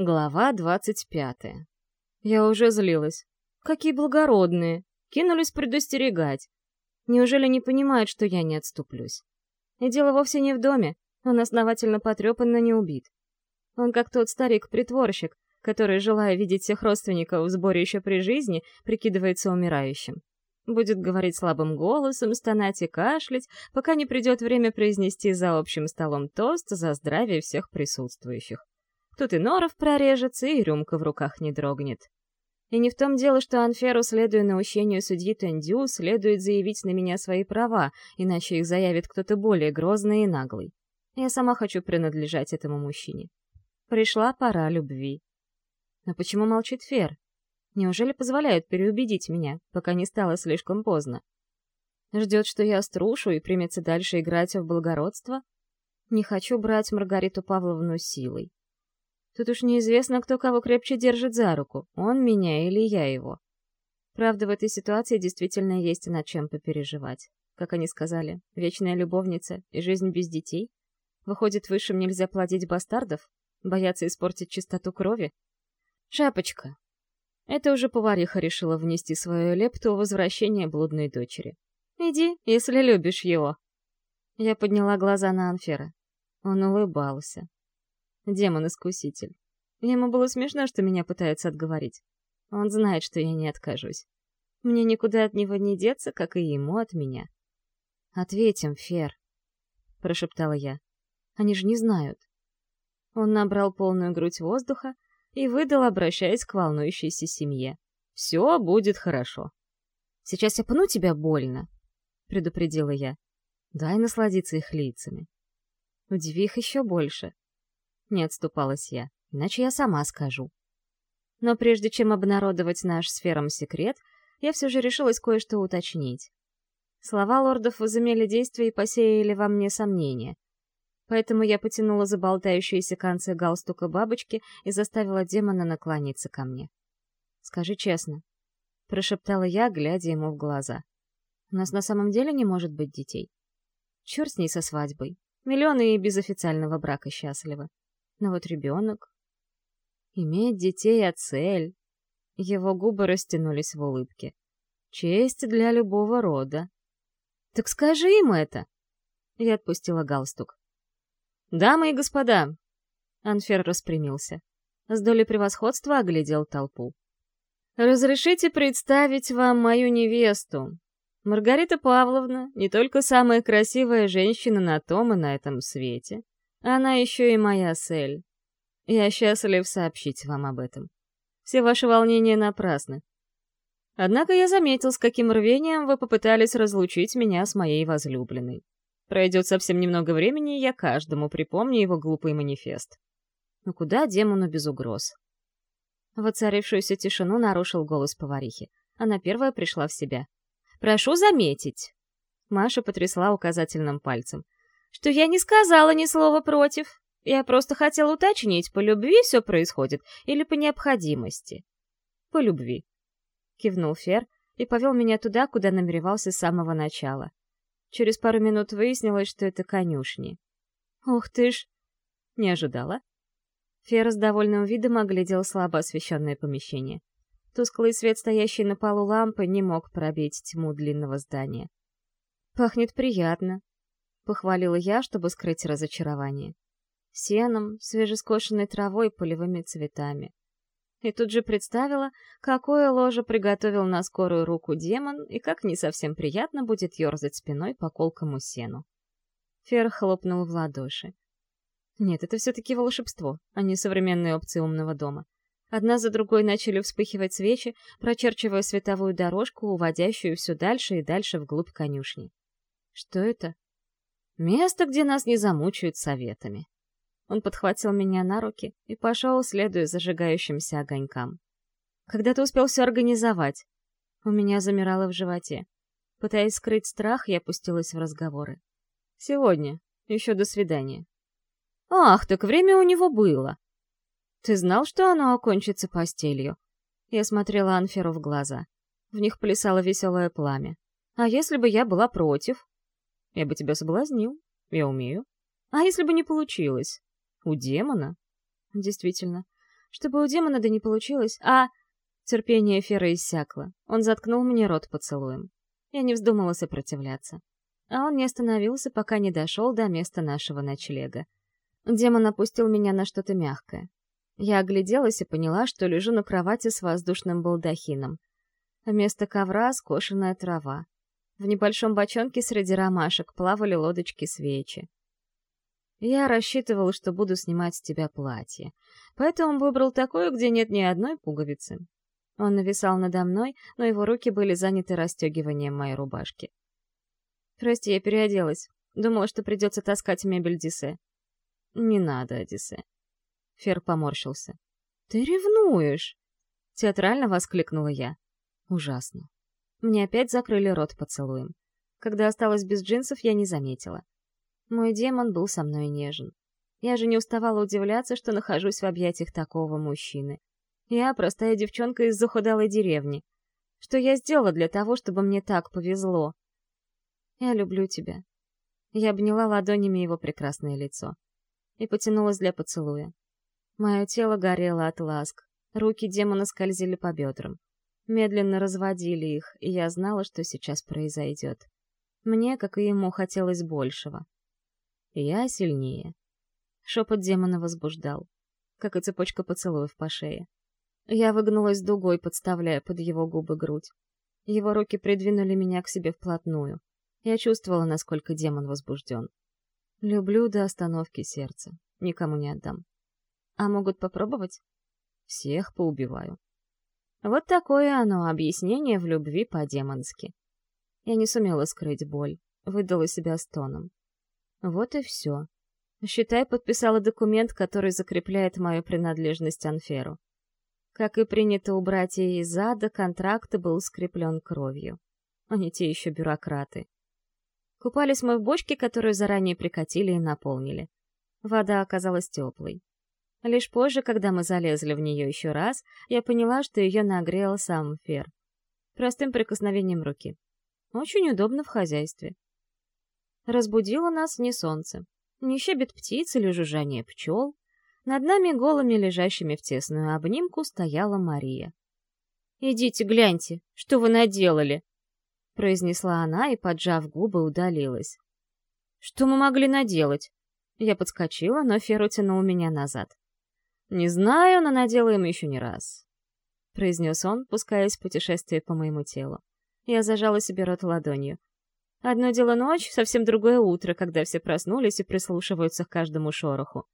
Глава двадцать пятая. Я уже злилась. Какие благородные! Кинулись предостерегать. Неужели не понимают, что я не отступлюсь? И дело вовсе не в доме. Он основательно потрепан, но не убит. Он как тот старик-притворщик, который, желая видеть всех родственников в сборе еще при жизни, прикидывается умирающим. Будет говорить слабым голосом, стонать и кашлять, пока не придет время произнести за общим столом тост за здравие всех присутствующих. Тут и норов прорежется, и рюмка в руках не дрогнет. И не в том дело, что Анферу, следуя наущению судьи Тендю, следует заявить на меня свои права, иначе их заявит кто-то более грозный и наглый. Я сама хочу принадлежать этому мужчине. Пришла пора любви. Но почему молчит Фер? Неужели позволяют переубедить меня, пока не стало слишком поздно? Ждет, что я струшу и примется дальше играть в благородство? Не хочу брать Маргариту Павловну силой. Тут уж неизвестно, кто кого крепче держит за руку, он меня или я его. Правда, в этой ситуации действительно есть над чем попереживать. Как они сказали, вечная любовница и жизнь без детей? Выходит, высшим нельзя плодить бастардов? Бояться испортить чистоту крови? Шапочка. Это уже повариха решила внести свою лепту в возвращение блудной дочери. Иди, если любишь его. Я подняла глаза на Анфера. Он улыбался. Демон-искуситель. Ему было смешно, что меня пытаются отговорить. Он знает, что я не откажусь. Мне никуда от него не деться, как и ему от меня. «Ответим, Фер», — прошептала я. «Они же не знают». Он набрал полную грудь воздуха и выдал, обращаясь к волнующейся семье. «Все будет хорошо». «Сейчас я пну тебя больно», — предупредила я. «Дай насладиться их лицами. Удиви их еще больше. Не отступалась я, иначе я сама скажу. Но прежде чем обнародовать наш сфером секрет, я все же решилась кое-что уточнить. Слова лордов возымели действие и посеяли во мне сомнения. Поэтому я потянула за болтающиеся концы галстука бабочки и заставила демона наклониться ко мне. «Скажи честно», — прошептала я, глядя ему в глаза. «У нас на самом деле не может быть детей. Черт с ней со свадьбой. Миллионы и без официального брака счастливы. Но вот ребенок... Иметь детей — а цель. Его губы растянулись в улыбке. Честь для любого рода. «Так скажи им это!» Я отпустила галстук. «Дамы и господа!» Анфер распрямился. С долей превосходства оглядел толпу. «Разрешите представить вам мою невесту. Маргарита Павловна не только самая красивая женщина на том и на этом свете, она еще и моя цель. Я счастлив сообщить вам об этом. Все ваши волнения напрасны. Однако я заметил, с каким рвением вы попытались разлучить меня с моей возлюбленной. Пройдет совсем немного времени, и я каждому припомню его глупый манифест. Но куда демону без угроз? Воцарившуюся тишину нарушил голос поварихи. Она первая пришла в себя. «Прошу заметить!» Маша потрясла указательным пальцем что я не сказала ни слова против. Я просто хотела уточнить, по любви все происходит или по необходимости. По любви. Кивнул Фер и повел меня туда, куда намеревался с самого начала. Через пару минут выяснилось, что это конюшни. Ух ты ж! Не ожидала. Фер с довольным видом оглядел слабо освещенное помещение. Тусклый свет, стоящий на полу лампы, не мог пробить тьму длинного здания. «Пахнет приятно», похвалила я, чтобы скрыть разочарование. Сеном, свежескошенной травой, полевыми цветами. И тут же представила, какое ложе приготовил на скорую руку демон и как не совсем приятно будет ерзать спиной по колкому сену. Фер хлопнул в ладоши. Нет, это все-таки волшебство, а не современные опции умного дома. Одна за другой начали вспыхивать свечи, прочерчивая световую дорожку, уводящую все дальше и дальше вглубь конюшни. Что это? Место, где нас не замучают советами. Он подхватил меня на руки и пошел, следуя зажигающимся огонькам. Когда ты успел все организовать? У меня замирало в животе. Пытаясь скрыть страх, я пустилась в разговоры. Сегодня. Еще до свидания. Ах, так время у него было. Ты знал, что оно окончится постелью? Я смотрела Анферу в глаза. В них плясало веселое пламя. А если бы я была против? Я бы тебя соблазнил. Я умею. А если бы не получилось? У демона? Действительно. чтобы у демона да не получилось, а... Терпение Фера иссякло. Он заткнул мне рот поцелуем. Я не вздумала сопротивляться. А он не остановился, пока не дошел до места нашего ночлега. Демон опустил меня на что-то мягкое. Я огляделась и поняла, что лежу на кровати с воздушным балдахином. Вместо ковра — скошенная трава. В небольшом бочонке среди ромашек плавали лодочки свечи. Я рассчитывал, что буду снимать с тебя платье, поэтому выбрал такое, где нет ни одной пуговицы. Он нависал надо мной, но его руки были заняты расстегиванием моей рубашки. «Прости, я переоделась. Думала, что придется таскать мебель Дисе». «Не надо, Одиссе». Фер поморщился. «Ты ревнуешь!» Театрально воскликнула я. Ужасно. Мне опять закрыли рот поцелуем. Когда осталась без джинсов, я не заметила. Мой демон был со мной нежен. Я же не уставала удивляться, что нахожусь в объятиях такого мужчины. Я простая девчонка из захудалой деревни. Что я сделала для того, чтобы мне так повезло? Я люблю тебя. Я обняла ладонями его прекрасное лицо и потянулась для поцелуя. Мое тело горело от ласк, руки демона скользили по бедрам. Медленно разводили их, и я знала, что сейчас произойдет. Мне, как и ему, хотелось большего. Я сильнее. Шепот демона возбуждал, как и цепочка поцелуев по шее. Я выгнулась дугой, подставляя под его губы грудь. Его руки придвинули меня к себе вплотную. Я чувствовала, насколько демон возбужден. Люблю до остановки сердца. Никому не отдам. А могут попробовать? Всех поубиваю. Вот такое оно, объяснение в любви по-демонски. Я не сумела скрыть боль, выдала себя стоном. Вот и все. Считай, подписала документ, который закрепляет мою принадлежность Анферу. Как и принято у братьев из ада, контракт был скреплен кровью. Они те еще бюрократы. Купались мы в бочке, которую заранее прикатили и наполнили. Вода оказалась теплой. Лишь позже, когда мы залезли в нее еще раз, я поняла, что ее нагрел сам Фер. Простым прикосновением руки. Очень удобно в хозяйстве. Разбудило нас не солнце, не щебет птиц или жужжание пчел. Над нами голыми, лежащими в тесную обнимку, стояла Мария. «Идите, гляньте, что вы наделали!» произнесла она и, поджав губы, удалилась. «Что мы могли наделать?» Я подскочила, но Фер утянул меня назад. «Не знаю, но наделаем еще не раз», — произнес он, пускаясь в путешествие по моему телу. Я зажала себе рот ладонью. Одно дело ночь, совсем другое утро, когда все проснулись и прислушиваются к каждому шороху.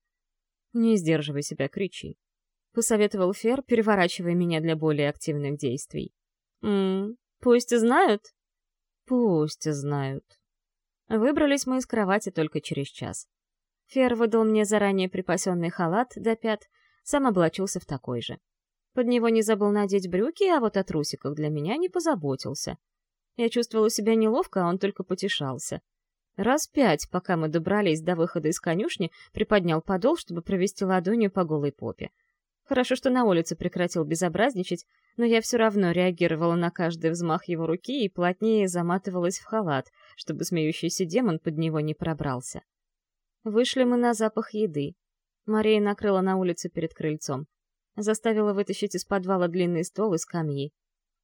«Не сдерживай себя, кричи», — посоветовал Фер, переворачивая меня для более активных действий. «Ммм, пусть знают». «Пусть знают». Выбрались мы из кровати только через час. Фер выдал мне заранее припасенный халат до пят, сам облачился в такой же. Под него не забыл надеть брюки, а вот о трусиках для меня не позаботился — я чувствовала себя неловко, а он только потешался. Раз пять, пока мы добрались до выхода из конюшни, приподнял подол, чтобы провести ладонью по голой попе. Хорошо, что на улице прекратил безобразничать, но я все равно реагировала на каждый взмах его руки и плотнее заматывалась в халат, чтобы смеющийся демон под него не пробрался. Вышли мы на запах еды. Мария накрыла на улице перед крыльцом. Заставила вытащить из подвала длинный стол и скамьи.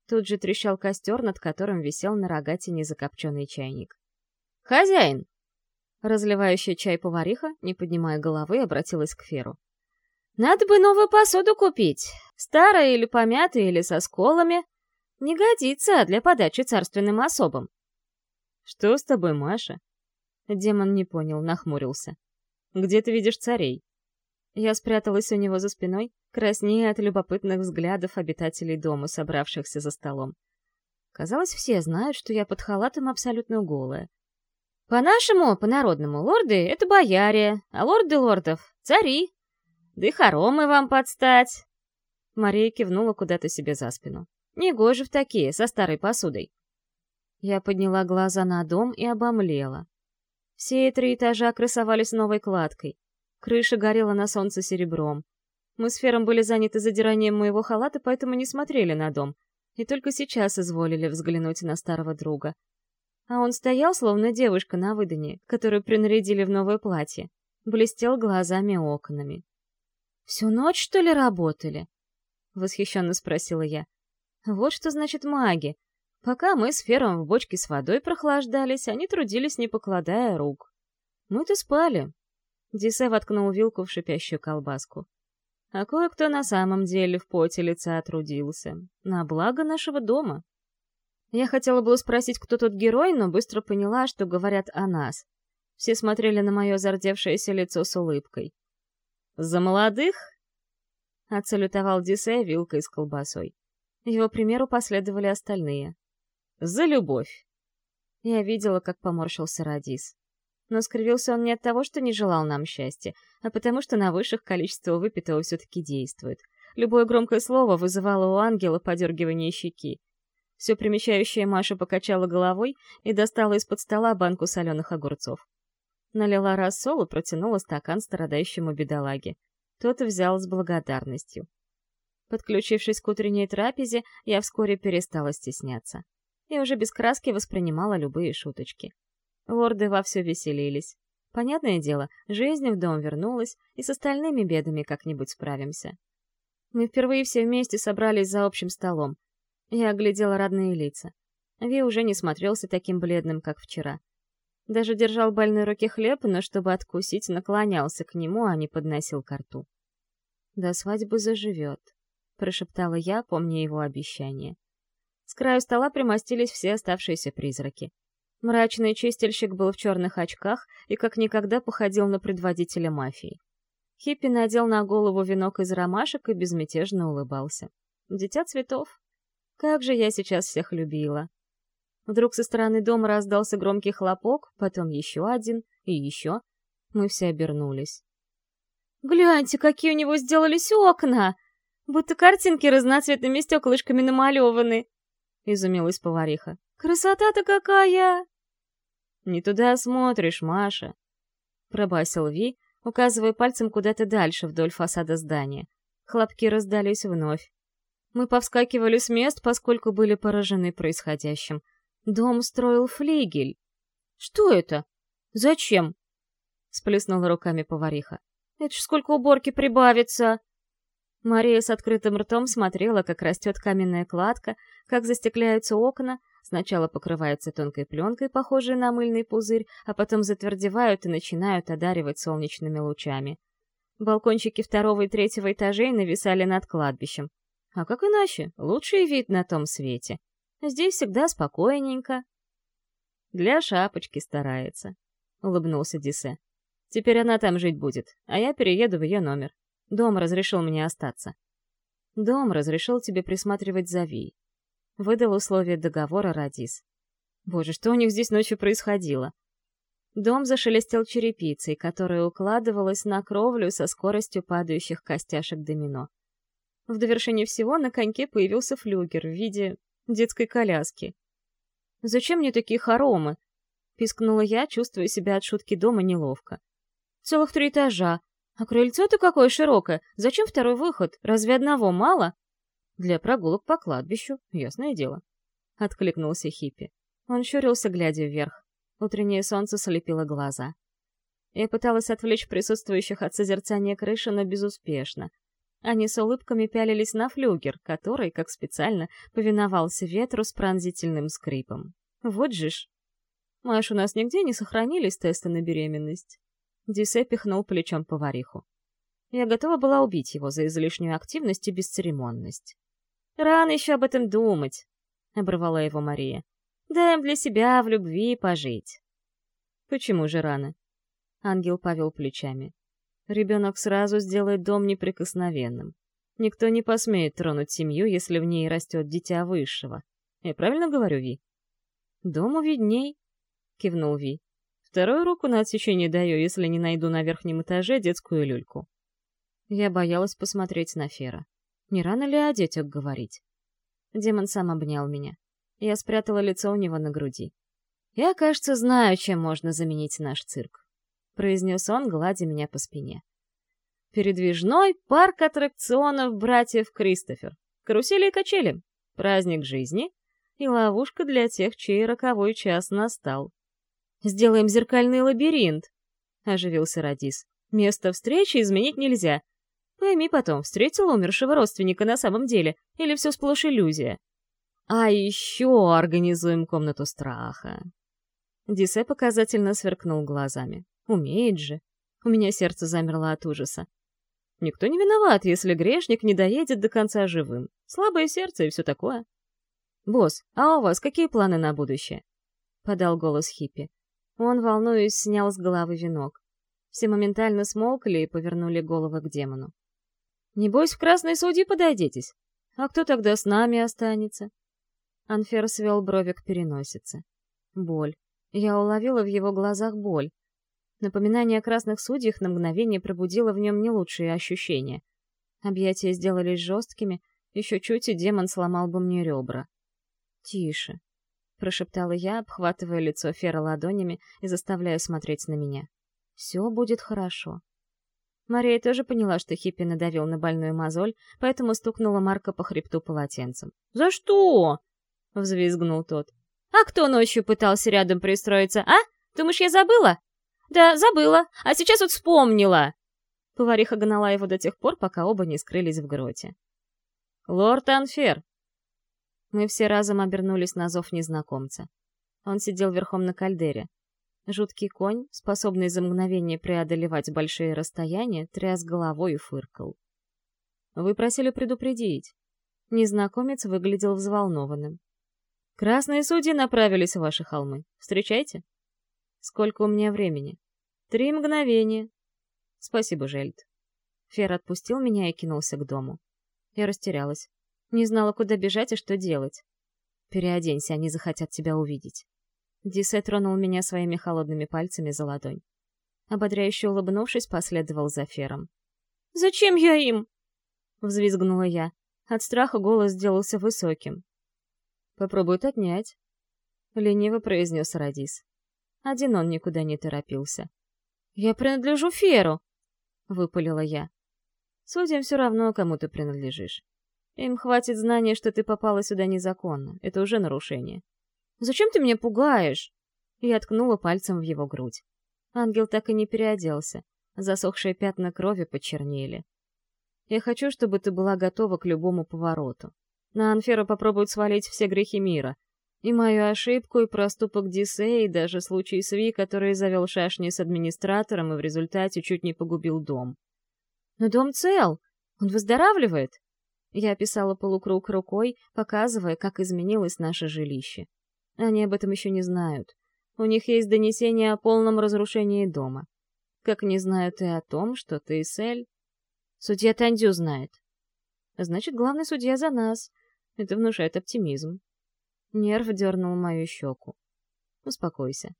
Тут же трещал костер, над которым висел на рогатине закопченный чайник. «Хозяин!» Разливающая чай повариха, не поднимая головы, обратилась к Феру. «Надо бы новую посуду купить. Старая или помятая, или со сколами. Не годится для подачи царственным особам». «Что с тобой, Маша?» Демон не понял, нахмурился. «Где ты видишь царей?» Я спряталась у него за спиной, краснея от любопытных взглядов обитателей дома, собравшихся за столом. Казалось, все знают, что я под халатом абсолютно голая. По-нашему, по-народному, лорды — это бояре, а лорды лордов — цари. Да и хоромы вам подстать. Мария кивнула куда-то себе за спину. Негоже в такие, со старой посудой. Я подняла глаза на дом и обомлела. Все три этажа красовались новой кладкой. Крыша горела на солнце серебром. Мы с Фером были заняты задиранием моего халата, поэтому не смотрели на дом. И только сейчас изволили взглянуть на старого друга. А он стоял, словно девушка на выдане, которую принарядили в новое платье. Блестел глазами окнами. «Всю ночь, что ли, работали?» — восхищенно спросила я. «Вот что значит маги. Пока мы с Фером в бочке с водой прохлаждались, они трудились, не покладая рук. Мы-то спали». Дисе воткнул вилку в шипящую колбаску. А кое-кто на самом деле в поте лица трудился. На благо нашего дома. Я хотела было спросить, кто тут герой, но быстро поняла, что говорят о нас. Все смотрели на мое зардевшееся лицо с улыбкой. «За молодых?» — отсалютовал Дисе вилкой с колбасой. Его примеру последовали остальные. «За любовь!» Я видела, как поморщился Радис. Но скривился он не от того, что не желал нам счастья, а потому что на высших количество выпитого все-таки действует. Любое громкое слово вызывало у ангела подергивание щеки. Все примещающая Маша покачала головой и достала из-под стола банку соленых огурцов. Налила рассол и протянула стакан страдающему бедолаге. Тот взял с благодарностью. Подключившись к утренней трапезе, я вскоре перестала стесняться. И уже без краски воспринимала любые шуточки. Лорды вовсю веселились. Понятное дело, жизнь в дом вернулась, и с остальными бедами как-нибудь справимся. Мы впервые все вместе собрались за общим столом. Я оглядела родные лица. Ви уже не смотрелся таким бледным, как вчера. Даже держал в больной руке хлеб, но чтобы откусить, наклонялся к нему, а не подносил ко рту. «До свадьбы заживет», — прошептала я, помня его обещание. С краю стола примостились все оставшиеся призраки. Мрачный чистильщик был в черных очках и как никогда походил на предводителя мафии. Хиппи надел на голову венок из ромашек и безмятежно улыбался. Дитя цветов. Как же я сейчас всех любила. Вдруг со стороны дома раздался громкий хлопок, потом еще один и еще. Мы все обернулись. «Гляньте, какие у него сделались окна! Будто картинки разноцветными стеклышками намалеваны!» — изумилась повариха. «Красота-то какая!» «Не туда смотришь, Маша!» — пробасил Ви, указывая пальцем куда-то дальше вдоль фасада здания. Хлопки раздались вновь. Мы повскакивали с мест, поскольку были поражены происходящим. Дом строил флигель. «Что это? Зачем?» — сплеснула руками повариха. «Это ж сколько уборки прибавится!» Мария с открытым ртом смотрела, как растет каменная кладка, как застекляются окна, Сначала покрываются тонкой пленкой, похожей на мыльный пузырь, а потом затвердевают и начинают одаривать солнечными лучами. Балкончики второго и третьего этажей нависали над кладбищем. А как иначе? Лучший вид на том свете. Здесь всегда спокойненько. Для шапочки старается, — улыбнулся Дисе. Теперь она там жить будет, а я перееду в ее номер. Дом разрешил мне остаться. Дом разрешил тебе присматривать за Ви. Выдал условия договора Радис. Боже, что у них здесь ночью происходило? Дом зашелестел черепицей, которая укладывалась на кровлю со скоростью падающих костяшек домино. В довершение всего на коньке появился флюгер в виде детской коляски. «Зачем мне такие хоромы?» — пискнула я, чувствуя себя от шутки дома неловко. «Целых три этажа. А крыльцо-то какое широкое. Зачем второй выход? Разве одного мало?» Для прогулок по кладбищу, ясное дело. Откликнулся Хиппи. Он щурился, глядя вверх. Утреннее солнце слепило глаза. Я пыталась отвлечь присутствующих от созерцания крыши, но безуспешно. Они с улыбками пялились на флюгер, который, как специально, повиновался ветру с пронзительным скрипом. Вот же ж! Маш, у нас нигде не сохранились тесты на беременность. Дисе пихнул плечом повариху. Я готова была убить его за излишнюю активность и бесцеремонность. «Рано еще об этом думать», — оборвала его Мария. «Дай для себя в любви пожить». «Почему же рано?» Ангел повел плечами. «Ребенок сразу сделает дом неприкосновенным. Никто не посмеет тронуть семью, если в ней растет дитя высшего. Я правильно говорю, Ви?» «Дому видней», — кивнул Ви. «Вторую руку на отсечение даю, если не найду на верхнем этаже детскую люльку». Я боялась посмотреть на Фера. Не рано ли о детях говорить? Демон сам обнял меня. Я спрятала лицо у него на груди. «Я, кажется, знаю, чем можно заменить наш цирк», — произнес он, гладя меня по спине. «Передвижной парк аттракционов братьев Кристофер. Карусели и качели. Праздник жизни и ловушка для тех, чей роковой час настал. «Сделаем зеркальный лабиринт», — оживился Радис. «Место встречи изменить нельзя. Пойми потом, встретил умершего родственника на самом деле, или все сплошь иллюзия. А еще организуем комнату страха. Дисе показательно сверкнул глазами. Умеет же. У меня сердце замерло от ужаса. Никто не виноват, если грешник не доедет до конца живым. Слабое сердце и все такое. «Босс, а у вас какие планы на будущее?» — подал голос Хиппи. Он, волнуясь, снял с головы венок. Все моментально смолкли и повернули головы к демону. «Небось, в красной судьи подойдетесь? А кто тогда с нами останется?» Анфер свел брови к переносице. Боль. Я уловила в его глазах боль. Напоминание о красных судьях на мгновение пробудило в нем не лучшие ощущения. Объятия сделались жесткими, еще чуть и демон сломал бы мне ребра. «Тише», — прошептала я, обхватывая лицо Фера ладонями и заставляя смотреть на меня. «Все будет хорошо». Мария тоже поняла, что Хиппи надавил на больную мозоль, поэтому стукнула Марка по хребту полотенцем. «За что?» — взвизгнул тот. «А кто ночью пытался рядом пристроиться, а? Думаешь, я забыла? «Да, забыла. А сейчас вот вспомнила!» Повариха гнала его до тех пор, пока оба не скрылись в гроте. «Лорд Анфер!» Мы все разом обернулись на зов незнакомца. Он сидел верхом на кальдере. Жуткий конь, способный за мгновение преодолевать большие расстояния, тряс головой и фыркал. «Вы просили предупредить». Незнакомец выглядел взволнованным. «Красные судьи направились в ваши холмы. Встречайте». Сколько у меня времени? Три мгновения. Спасибо, Жельд. Фер отпустил меня и кинулся к дому. Я растерялась. Не знала, куда бежать и что делать. Переоденься, они захотят тебя увидеть. Дисе тронул меня своими холодными пальцами за ладонь. Ободряюще улыбнувшись, последовал за Фером. «Зачем я им?» — взвизгнула я. От страха голос сделался высоким. «Попробуют отнять», — лениво произнес Радис. Один он никуда не торопился. «Я принадлежу Феру!» — выпалила я. «Судьям все равно, кому ты принадлежишь. Им хватит знания, что ты попала сюда незаконно. Это уже нарушение». «Зачем ты меня пугаешь?» Я ткнула пальцем в его грудь. Ангел так и не переоделся. Засохшие пятна крови почернели. «Я хочу, чтобы ты была готова к любому повороту. На Анфера попробуют свалить все грехи мира — и мою ошибку, и проступок Дисея, и даже случай с Ви, который завел шашни с администратором и в результате чуть не погубил дом. «Но дом цел! Он выздоравливает!» Я описала полукруг рукой, показывая, как изменилось наше жилище. Они об этом еще не знают. У них есть донесение о полном разрушении дома. Как не знают и о том, что ты, Сель... Судья Тандю знает. Значит, главный судья за нас. Это внушает оптимизм. Нерв дернул мою щеку. «Успокойся».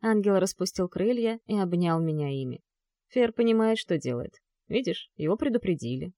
Ангел распустил крылья и обнял меня ими. Фер понимает, что делает. Видишь, его предупредили.